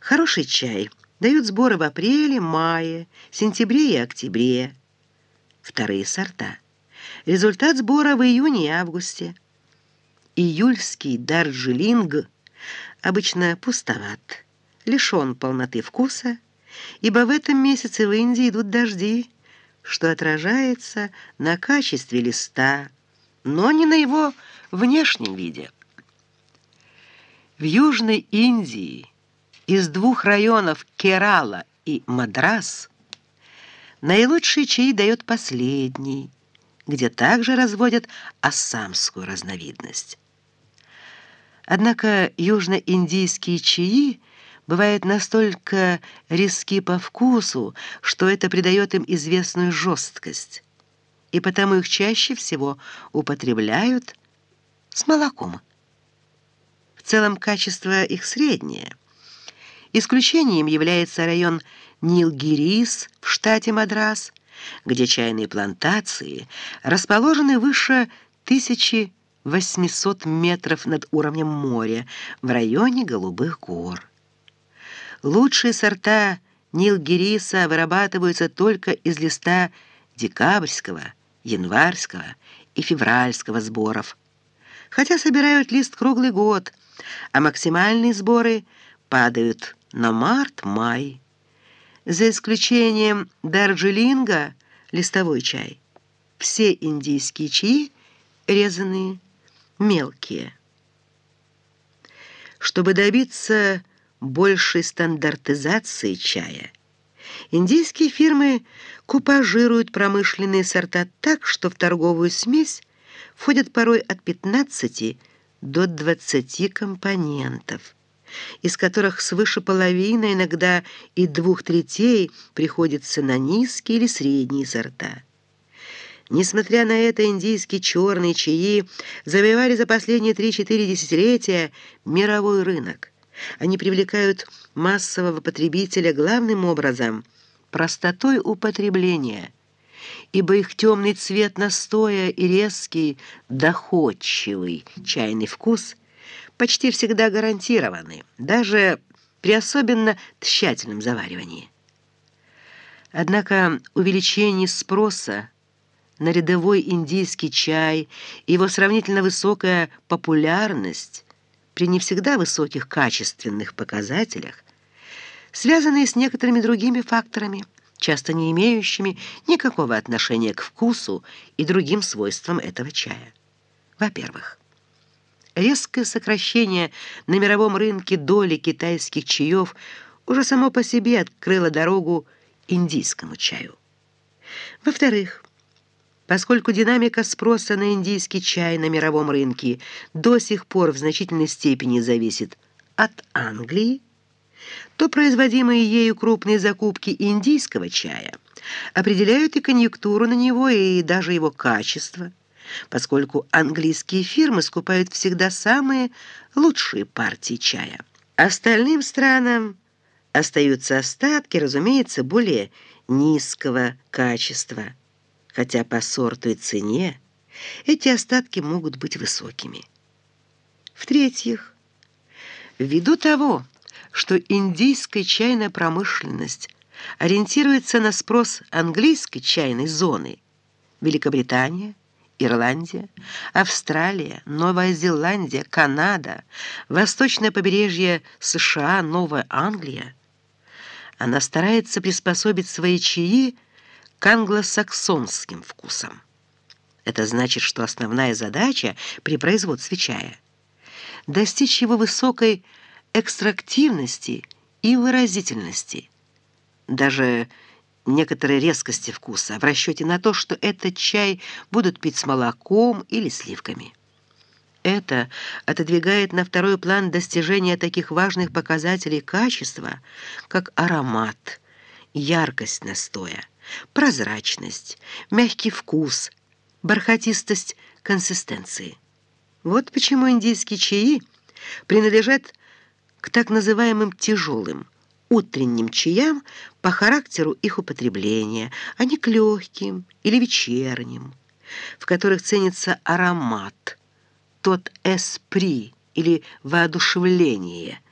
Хороший чай дают сборы в апреле, мае, сентябре и октябре. Вторые сорта. Результат сбора в июне и августе. Июльский Дарджилинг обычно пустоват, лишен полноты вкуса, ибо в этом месяце в Индии идут дожди, что отражается на качестве листа, но не на его внешнем виде. В Южной Индии из двух районов Керала и Мадрас наилучшие чаи дает последний, где также разводят ассамскую разновидность. Однако южноиндийские чаи бывают настолько резки по вкусу, что это придает им известную жесткость, и потому их чаще всего употребляют с молоком. В целом качество их среднее. Исключением является район Нилгирис в штате Мадрас, где чайные плантации расположены выше 1800 метров над уровнем моря в районе Голубых гор. Лучшие сорта Нилгириса вырабатываются только из листа декабрьского, январского и февральского сборов, хотя собирают лист круглый год, а максимальные сборы падают на март-май. За исключением Дарджилинга, листовой чай, все индийские чаи резанные, мелкие. Чтобы добиться большей стандартизации чая, индийские фирмы купажируют промышленные сорта так, что в торговую смесь входят порой от 15 до 20 компонентов из которых свыше половины, иногда и двух третей, приходится на низкие или средние сорта. Несмотря на это, индийские черные чаи завоевали за последние 3-4 десятилетия мировой рынок. Они привлекают массового потребителя главным образом простотой употребления, ибо их темный цвет настоя и резкий, доходчивый чайный вкус – почти всегда гарантированы, даже при особенно тщательном заваривании. Однако увеличение спроса на рядовой индийский чай и его сравнительно высокая популярность при не всегда высоких качественных показателях связаны с некоторыми другими факторами, часто не имеющими никакого отношения к вкусу и другим свойствам этого чая. Во-первых, Резкое сокращение на мировом рынке доли китайских чаев уже само по себе открыло дорогу индийскому чаю. Во-вторых, поскольку динамика спроса на индийский чай на мировом рынке до сих пор в значительной степени зависит от Англии, то производимые ею крупные закупки индийского чая определяют и конъюнктуру на него, и даже его качество – поскольку английские фирмы скупают всегда самые лучшие партии чая. Остальным странам остаются остатки, разумеется, более низкого качества, хотя по сорту и цене эти остатки могут быть высокими. В-третьих, ввиду того, что индийская чайная промышленность ориентируется на спрос английской чайной зоны, Великобритания, Ирландия, Австралия, Новая Зеландия, Канада, восточное побережье США, Новая Англия. Она старается приспособить свои чаи к англосаксонским вкусам. Это значит, что основная задача при производстве чая – достичь его высокой экстрактивности и выразительности. Даже некоторой резкости вкуса в расчете на то, что этот чай будут пить с молоком или сливками. Это отодвигает на второй план достижение таких важных показателей качества, как аромат, яркость настоя, прозрачность, мягкий вкус, бархатистость консистенции. Вот почему индийские чаи принадлежат к так называемым тяжелым, утренним чаям по характеру их употребления, а не к легким или вечерним, в которых ценится аромат, тот эспри или воодушевление –